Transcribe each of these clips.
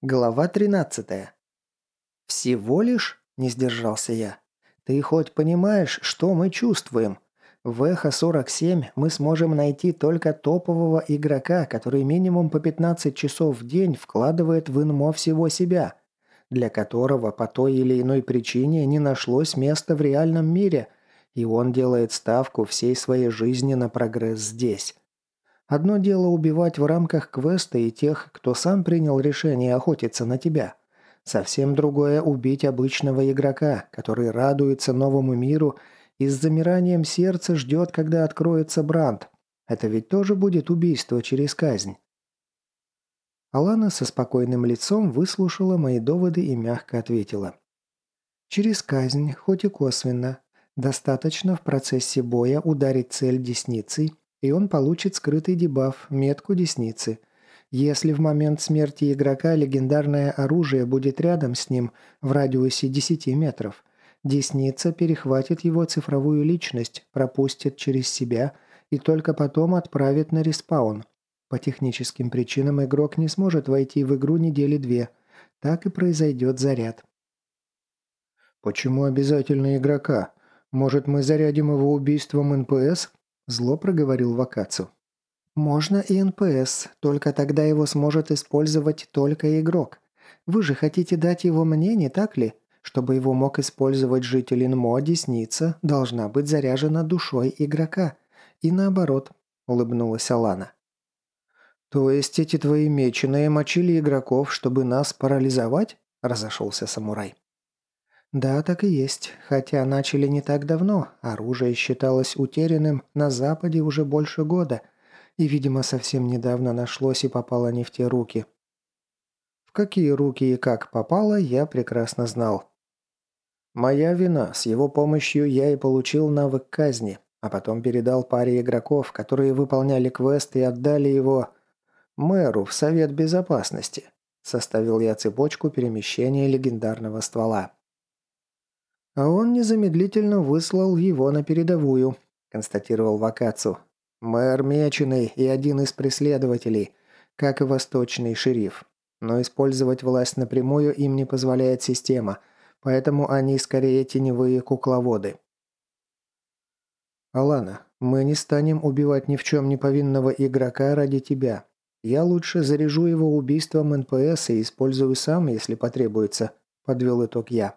Глава 13. «Всего лишь?» – не сдержался я. «Ты хоть понимаешь, что мы чувствуем? В Эхо-47 мы сможем найти только топового игрока, который минимум по 15 часов в день вкладывает в инмо всего себя, для которого по той или иной причине не нашлось места в реальном мире, и он делает ставку всей своей жизни на прогресс здесь». Одно дело убивать в рамках квеста и тех, кто сам принял решение охотиться на тебя. Совсем другое – убить обычного игрока, который радуется новому миру и с замиранием сердца ждет, когда откроется бранд. Это ведь тоже будет убийство через казнь. Алана со спокойным лицом выслушала мои доводы и мягко ответила. «Через казнь, хоть и косвенно. Достаточно в процессе боя ударить цель десницей и он получит скрытый дебаф, метку десницы. Если в момент смерти игрока легендарное оружие будет рядом с ним в радиусе 10 метров, десница перехватит его цифровую личность, пропустит через себя и только потом отправит на респаун. По техническим причинам игрок не сможет войти в игру недели две. Так и произойдет заряд. «Почему обязательно игрока? Может, мы зарядим его убийством НПС?» Зло проговорил Вакацу. «Можно и НПС, только тогда его сможет использовать только игрок. Вы же хотите дать его мне, не так ли? Чтобы его мог использовать житель Инмо, десница должна быть заряжена душой игрока. И наоборот», — улыбнулась Алана. «То есть эти твои меченые мочили игроков, чтобы нас парализовать?» – разошелся самурай. Да, так и есть. Хотя начали не так давно. Оружие считалось утерянным на Западе уже больше года. И, видимо, совсем недавно нашлось и попало не в те руки. В какие руки и как попало, я прекрасно знал. Моя вина. С его помощью я и получил навык казни. А потом передал паре игроков, которые выполняли квест и отдали его мэру в Совет Безопасности. Составил я цепочку перемещения легендарного ствола. «А он незамедлительно выслал его на передовую», – констатировал Вакацу. «Мэр Меченый и один из преследователей, как и восточный шериф. Но использовать власть напрямую им не позволяет система, поэтому они скорее теневые кукловоды». «Алана, мы не станем убивать ни в чем не повинного игрока ради тебя. Я лучше заряжу его убийством НПС и использую сам, если потребуется», – подвел итог я.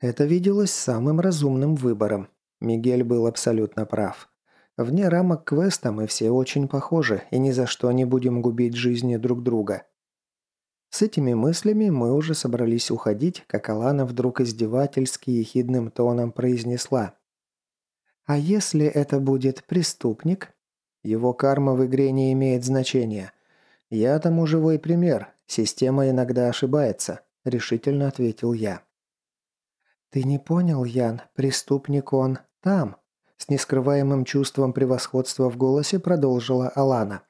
Это виделось самым разумным выбором. Мигель был абсолютно прав. Вне рамок квеста мы все очень похожи и ни за что не будем губить жизни друг друга. С этими мыслями мы уже собрались уходить, как Алана вдруг издевательски и ехидным тоном произнесла. «А если это будет преступник?» Его карма в игре не имеет значения. Я тому живой пример. Система иногда ошибается», – решительно ответил я. «Ты не понял, Ян, преступник он там», с нескрываемым чувством превосходства в голосе продолжила Алана.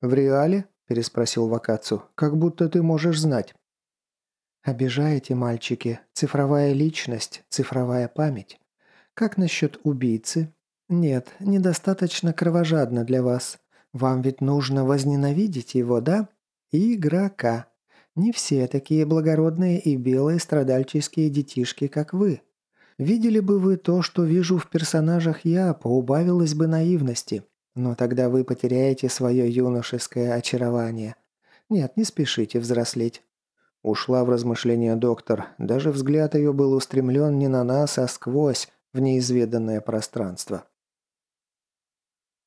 «В реале?» – переспросил Вакацу. «Как будто ты можешь знать». «Обижаете, мальчики. Цифровая личность, цифровая память. Как насчет убийцы? Нет, недостаточно кровожадно для вас. Вам ведь нужно возненавидеть его, да? Игрока. Не все такие благородные и белые страдальческие детишки, как вы. Видели бы вы то, что вижу в персонажах я, поубавилось бы наивности. Но тогда вы потеряете свое юношеское очарование. Нет, не спешите взрослеть. Ушла в размышления доктор. Даже взгляд ее был устремлен не на нас, а сквозь, в неизведанное пространство.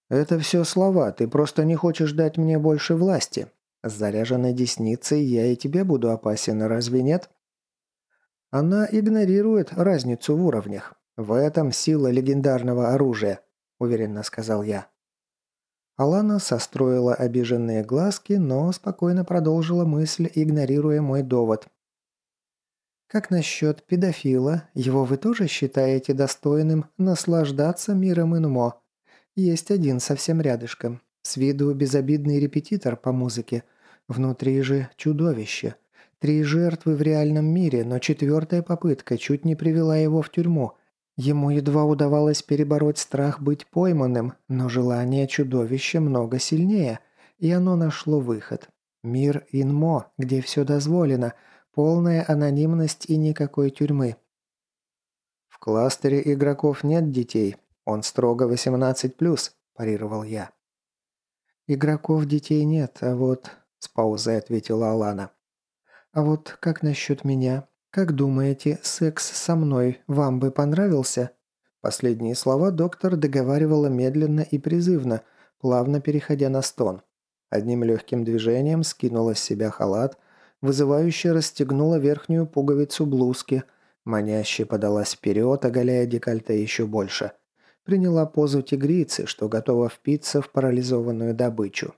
«Это все слова, ты просто не хочешь дать мне больше власти. С заряженной десницей я и тебе буду опасен, разве нет? Она игнорирует разницу в уровнях. В этом сила легендарного оружия, уверенно сказал я. Алана состроила обиженные глазки, но спокойно продолжила мысль, игнорируя мой довод. «Как насчет педофила? Его вы тоже считаете достойным наслаждаться миром инмо? Есть один совсем рядышком. С виду безобидный репетитор по музыке. Внутри же чудовище. Три жертвы в реальном мире, но четвертая попытка чуть не привела его в тюрьму. Ему едва удавалось перебороть страх быть пойманным, но желание чудовища много сильнее, и оно нашло выход. Мир Инмо, где все дозволено, полная анонимность и никакой тюрьмы. В кластере игроков нет детей. Он строго 18+, парировал я. Игроков детей нет, а вот... С паузой ответила Алана. А вот как насчет меня? Как думаете, секс со мной вам бы понравился? Последние слова доктор договаривала медленно и призывно, плавно переходя на стон. Одним легким движением скинула с себя халат, вызывающе расстегнула верхнюю пуговицу блузки, маняще подалась вперед, оголяя декольте еще больше. Приняла позу тигрицы, что готова впиться в парализованную добычу.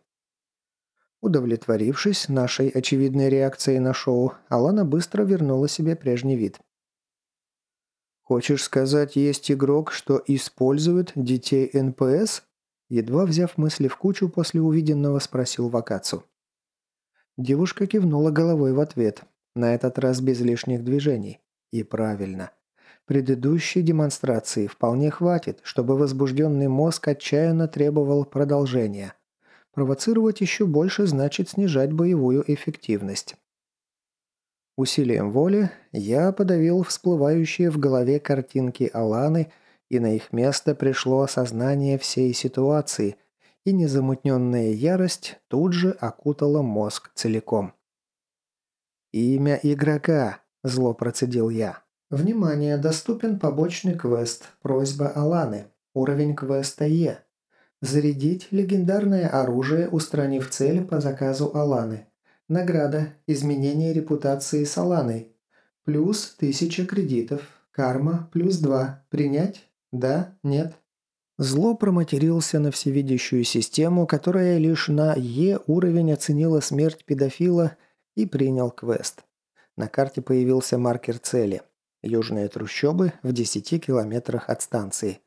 Удовлетворившись нашей очевидной реакцией на шоу, Алана быстро вернула себе прежний вид. «Хочешь сказать, есть игрок, что использует детей НПС?» Едва взяв мысли в кучу после увиденного, спросил Вакацу. Девушка кивнула головой в ответ, на этот раз без лишних движений. И правильно. Предыдущей демонстрации вполне хватит, чтобы возбужденный мозг отчаянно требовал продолжения. Провоцировать еще больше значит снижать боевую эффективность. Усилием воли я подавил всплывающие в голове картинки Аланы, и на их место пришло осознание всей ситуации, и незамутненная ярость тут же окутала мозг целиком. «Имя игрока», – зло процедил я. «Внимание, доступен побочный квест. Просьба Аланы. Уровень квеста Е. Зарядить легендарное оружие, устранив цель по заказу Аланы. Награда. Изменение репутации с Аланой. Плюс 1000 кредитов. Карма. Плюс 2. Принять? Да? Нет? Зло проматерился на всевидящую систему, которая лишь на Е уровень оценила смерть педофила и принял квест. На карте появился маркер цели. Южные трущобы в 10 километрах от станции.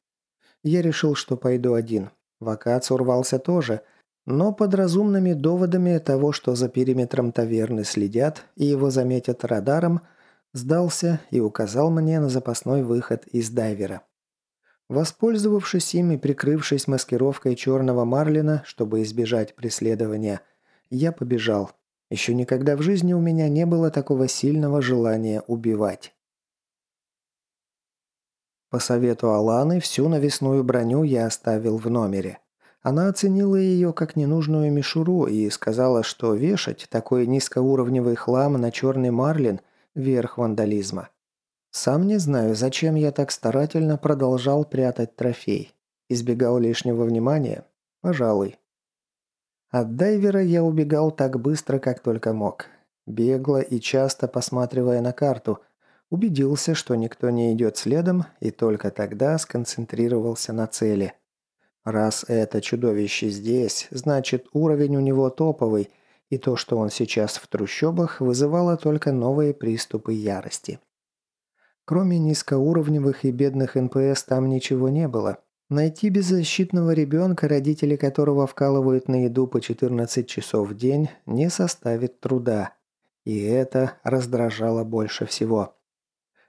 Я решил, что пойду один. Вакац урвался тоже – но под разумными доводами того, что за периметром таверны следят и его заметят радаром, сдался и указал мне на запасной выход из дайвера. Воспользовавшись им и прикрывшись маскировкой черного марлина, чтобы избежать преследования, я побежал. Еще никогда в жизни у меня не было такого сильного желания убивать. По совету Аланы всю навесную броню я оставил в номере. Она оценила ее как ненужную мишуру и сказала, что вешать такой низкоуровневый хлам на черный марлин – верх вандализма. Сам не знаю, зачем я так старательно продолжал прятать трофей. Избегал лишнего внимания? Пожалуй. От дайвера я убегал так быстро, как только мог. Бегло и часто посматривая на карту, убедился, что никто не идет следом, и только тогда сконцентрировался на цели – Раз это чудовище здесь, значит уровень у него топовый, и то, что он сейчас в трущобах, вызывало только новые приступы ярости. Кроме низкоуровневых и бедных НПС там ничего не было. Найти беззащитного ребенка, родители которого вкалывают на еду по 14 часов в день, не составит труда. И это раздражало больше всего.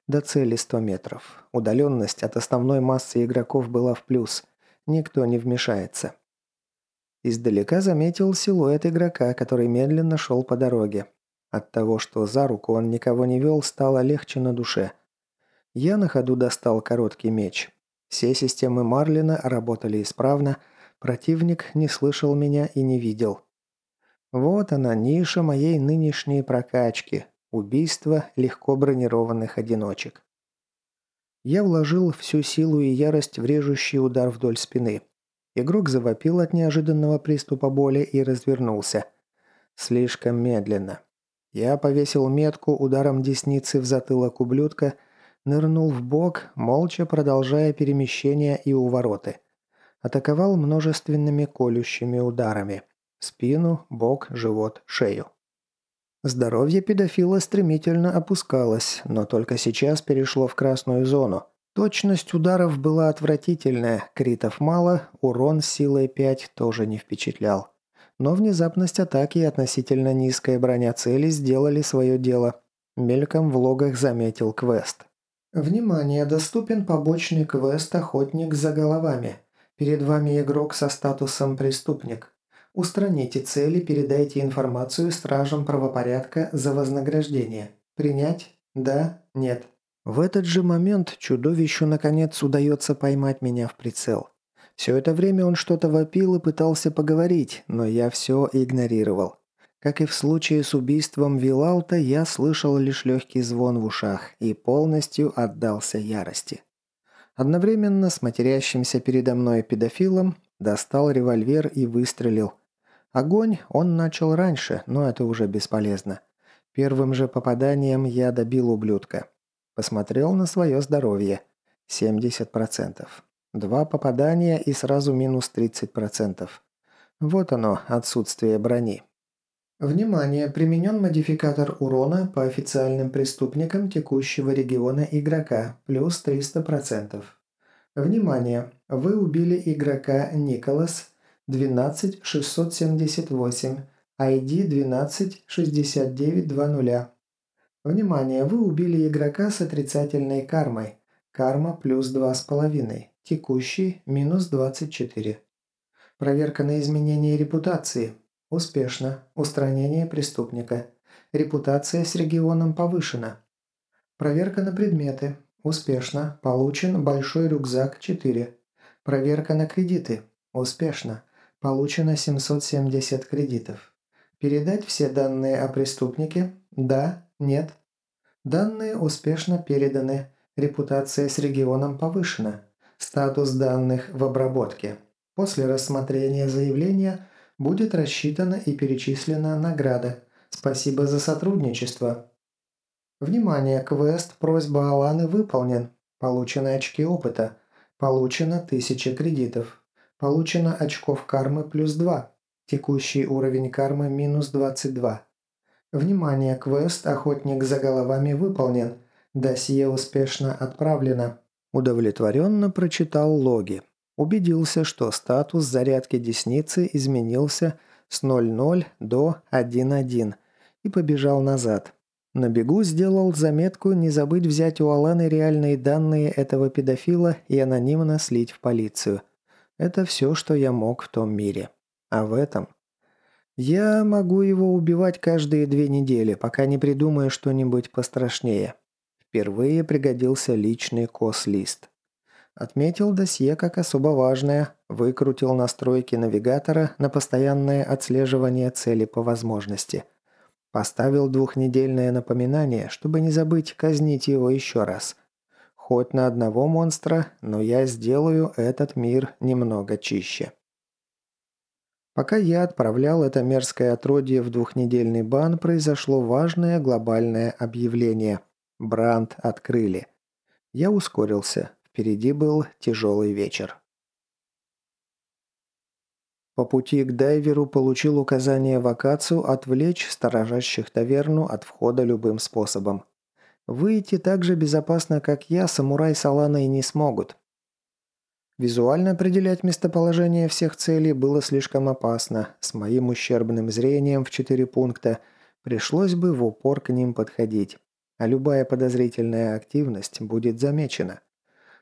До цели 100 метров. Удаленность от основной массы игроков была в плюс – Никто не вмешается. Издалека заметил силуэт игрока, который медленно шел по дороге. От того, что за руку он никого не вел, стало легче на душе. Я на ходу достал короткий меч. Все системы Марлина работали исправно, противник не слышал меня и не видел. Вот она, ниша моей нынешней прокачки. Убийство легко бронированных одиночек. Я вложил всю силу и ярость в режущий удар вдоль спины. Игрок завопил от неожиданного приступа боли и развернулся. Слишком медленно. Я повесил метку ударом десницы в затылок ублюдка, нырнул в бок, молча продолжая перемещение и увороты. Атаковал множественными колющими ударами. Спину, бок, живот, шею. Здоровье педофила стремительно опускалось, но только сейчас перешло в красную зону. Точность ударов была отвратительная, критов мало, урон силой 5 тоже не впечатлял. Но внезапность атаки и относительно низкая броня цели сделали свое дело. Мельком в логах заметил квест. Внимание, доступен побочный квест «Охотник за головами». Перед вами игрок со статусом «Преступник». Устраните цели, передайте информацию стражам правопорядка за вознаграждение. Принять? Да? Нет?» В этот же момент чудовищу наконец удается поймать меня в прицел. Все это время он что-то вопил и пытался поговорить, но я все игнорировал. Как и в случае с убийством Вилаута, я слышал лишь легкий звон в ушах и полностью отдался ярости. Одновременно с матерящимся передо мной педофилом достал револьвер и выстрелил. Огонь он начал раньше, но это уже бесполезно. Первым же попаданием я добил ублюдка. Посмотрел на свое здоровье. 70%. Два попадания и сразу минус 30%. Вот оно, отсутствие брони. Внимание! Применен модификатор урона по официальным преступникам текущего региона игрока, плюс 300%. Внимание! Вы убили игрока Николас 12678, ID 126920. Внимание! Вы убили игрока с отрицательной кармой. Карма плюс 2,5. Текущий минус 24. Проверка на изменение репутации. Успешно. Устранение преступника. Репутация с регионом повышена. Проверка на предметы. Успешно. Получен большой рюкзак 4. Проверка на кредиты. Успешно. Получено 770 кредитов. Передать все данные о преступнике? Да, нет. Данные успешно переданы. Репутация с регионом повышена. Статус данных в обработке. После рассмотрения заявления будет рассчитана и перечислена награда. Спасибо за сотрудничество. Внимание, квест «Просьба Аланы» выполнен. Получены очки опыта. Получено 1000 кредитов. Получено очков кармы плюс 2. Текущий уровень кармы минус 22. Внимание, квест «Охотник за головами» выполнен. Досье успешно отправлено. Удовлетворенно прочитал логи. Убедился, что статус зарядки десницы изменился с 00 до 1.1 и побежал назад. На бегу сделал заметку не забыть взять у Аланы реальные данные этого педофила и анонимно слить в полицию. Это все, что я мог в том мире. А в этом... Я могу его убивать каждые две недели, пока не придумаю что-нибудь пострашнее. Впервые пригодился личный кос-лист. Отметил досье как особо важное, выкрутил настройки навигатора на постоянное отслеживание цели по возможности. Поставил двухнедельное напоминание, чтобы не забыть казнить его еще раз – Хоть на одного монстра, но я сделаю этот мир немного чище. Пока я отправлял это мерзкое отродье в двухнедельный бан, произошло важное глобальное объявление. Бранд открыли. Я ускорился. Впереди был тяжелый вечер. По пути к дайверу получил указание Вакацу отвлечь сторожащих таверну от входа любым способом. Выйти так же безопасно, как я, самурай с Аланой не смогут. Визуально определять местоположение всех целей было слишком опасно. С моим ущербным зрением в четыре пункта пришлось бы в упор к ним подходить. А любая подозрительная активность будет замечена.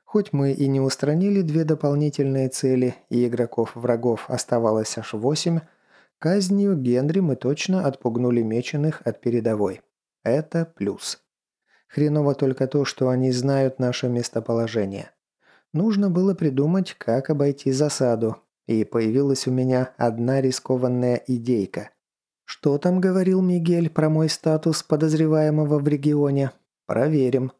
Хоть мы и не устранили две дополнительные цели, и игроков-врагов оставалось аж восемь, казнью Генри мы точно отпугнули меченых от передовой. Это плюс. Хреново только то, что они знают наше местоположение. Нужно было придумать, как обойти засаду, и появилась у меня одна рискованная идейка. Что там говорил Мигель про мой статус подозреваемого в регионе? Проверим.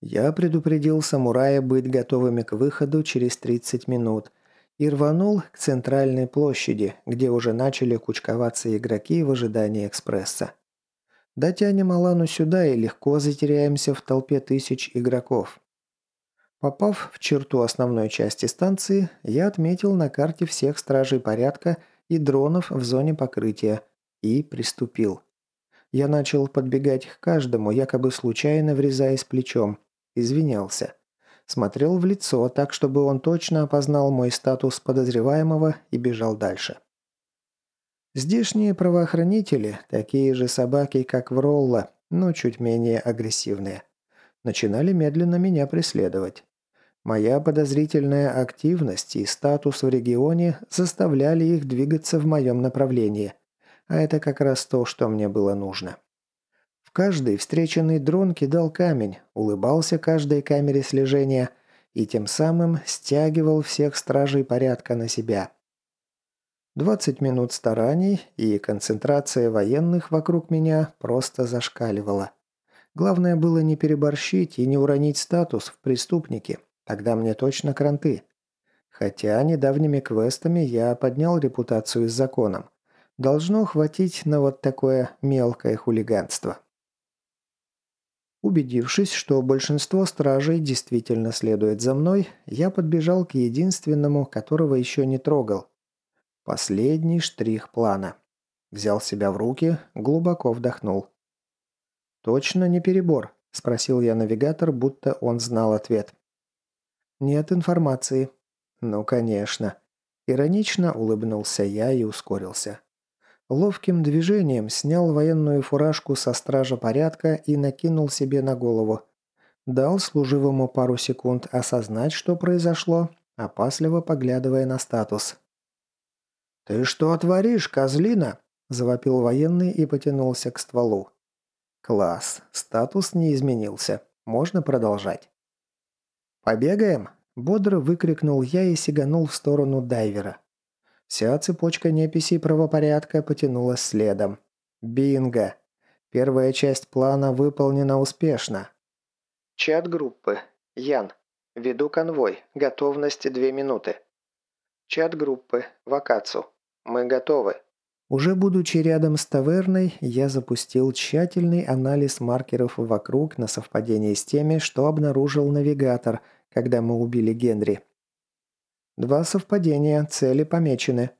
Я предупредил самурая быть готовыми к выходу через 30 минут и рванул к центральной площади, где уже начали кучковаться игроки в ожидании экспресса. Дотянем Алану сюда и легко затеряемся в толпе тысяч игроков. Попав в черту основной части станции, я отметил на карте всех стражей порядка и дронов в зоне покрытия и приступил. Я начал подбегать к каждому, якобы случайно врезаясь плечом. Извинялся. Смотрел в лицо так, чтобы он точно опознал мой статус подозреваемого и бежал дальше. Здешние правоохранители – такие же собаки, как в Ролла, но чуть менее агрессивные. Начинали медленно меня преследовать. Моя подозрительная активность и статус в регионе заставляли их двигаться в моем направлении. А это как раз то, что мне было нужно. В каждый встреченный дрон кидал камень, улыбался каждой камере слежения и тем самым стягивал всех стражей порядка на себя. 20 минут стараний, и концентрация военных вокруг меня просто зашкаливала. Главное было не переборщить и не уронить статус в преступнике. Тогда мне точно кранты. Хотя недавними квестами я поднял репутацию с законом. Должно хватить на вот такое мелкое хулиганство. Убедившись, что большинство стражей действительно следует за мной, я подбежал к единственному, которого еще не трогал. Последний штрих плана. Взял себя в руки, глубоко вдохнул. «Точно не перебор?» – спросил я навигатор, будто он знал ответ. «Нет информации». «Ну, конечно». Иронично улыбнулся я и ускорился. Ловким движением снял военную фуражку со стража порядка и накинул себе на голову. Дал служивому пару секунд осознать, что произошло, опасливо поглядывая на статус. «Ты что творишь, козлина?» – завопил военный и потянулся к стволу. «Класс. Статус не изменился. Можно продолжать». «Побегаем?» – бодро выкрикнул я и сиганул в сторону дайвера. Вся цепочка неписей правопорядка потянулась следом. Бинго! Первая часть плана выполнена успешно. Чат группы. Ян. Веду конвой. Готовность две минуты. Чат группы. Вакацу. Мы готовы. Уже будучи рядом с таверной, я запустил тщательный анализ маркеров вокруг на совпадение с теми, что обнаружил навигатор, когда мы убили Генри. Два совпадения, цели помечены.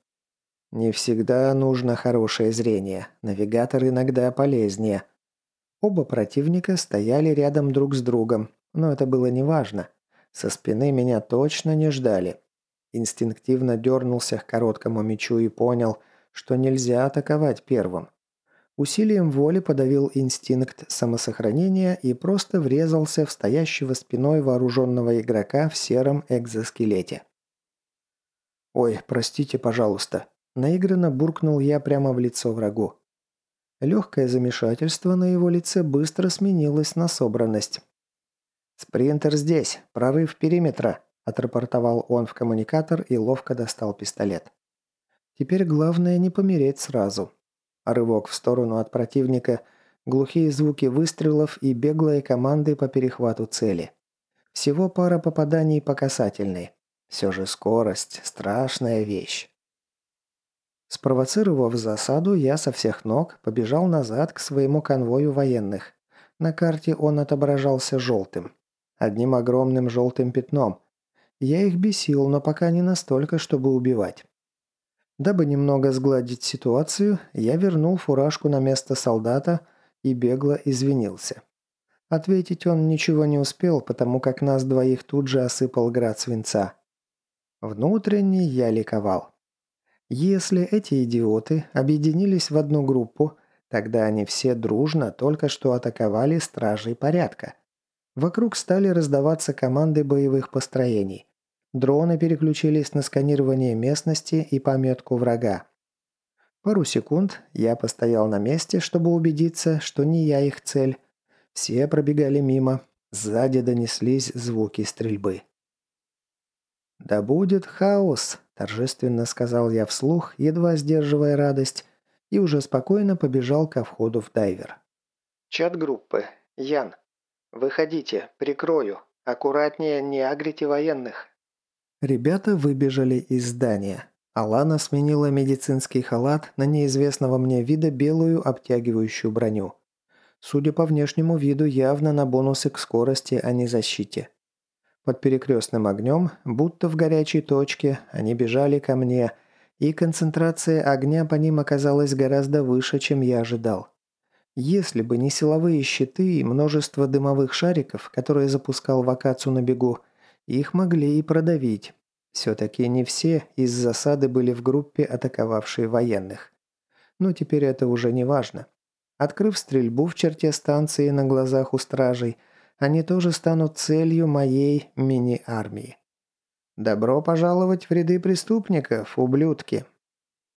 Не всегда нужно хорошее зрение, навигатор иногда полезнее. Оба противника стояли рядом друг с другом, но это было неважно. Со спины меня точно не ждали. Инстинктивно дернулся к короткому мечу и понял, что нельзя атаковать первым. Усилием воли подавил инстинкт самосохранения и просто врезался в стоящего спиной вооруженного игрока в сером экзоскелете. «Ой, простите, пожалуйста», – наигранно буркнул я прямо в лицо врагу. Легкое замешательство на его лице быстро сменилось на собранность. «Спринтер здесь, прорыв периметра», – отрапортовал он в коммуникатор и ловко достал пистолет. «Теперь главное не помереть сразу». Рывок в сторону от противника, глухие звуки выстрелов и беглые команды по перехвату цели. Всего пара попаданий по касательной. Все же скорость – страшная вещь. Спровоцировав засаду, я со всех ног побежал назад к своему конвою военных. На карте он отображался желтым. Одним огромным желтым пятном. Я их бесил, но пока не настолько, чтобы убивать. Дабы немного сгладить ситуацию, я вернул фуражку на место солдата и бегло извинился. Ответить он ничего не успел, потому как нас двоих тут же осыпал град свинца. Внутренне я ликовал. Если эти идиоты объединились в одну группу, тогда они все дружно только что атаковали стражей порядка. Вокруг стали раздаваться команды боевых построений. Дроны переключились на сканирование местности и пометку врага. Пару секунд я постоял на месте, чтобы убедиться, что не я их цель. Все пробегали мимо. Сзади донеслись звуки стрельбы. «Да будет хаос», – торжественно сказал я вслух, едва сдерживая радость, и уже спокойно побежал ко входу в дайвер. «Чат группы. Ян. Выходите, прикрою. Аккуратнее, не агрите военных». Ребята выбежали из здания. Алана сменила медицинский халат на неизвестного мне вида белую обтягивающую броню. Судя по внешнему виду, явно на бонусы к скорости, а не защите. Под перекрестным огнем, будто в горячей точке, они бежали ко мне, и концентрация огня по ним оказалась гораздо выше, чем я ожидал. Если бы не силовые щиты и множество дымовых шариков, которые запускал Вакацу на бегу, их могли и продавить. Все-таки не все из засады были в группе, атаковавшей военных. Но теперь это уже не важно. Открыв стрельбу в черте станции на глазах у стражей – Они тоже станут целью моей мини-армии. Добро пожаловать в ряды преступников, ублюдки.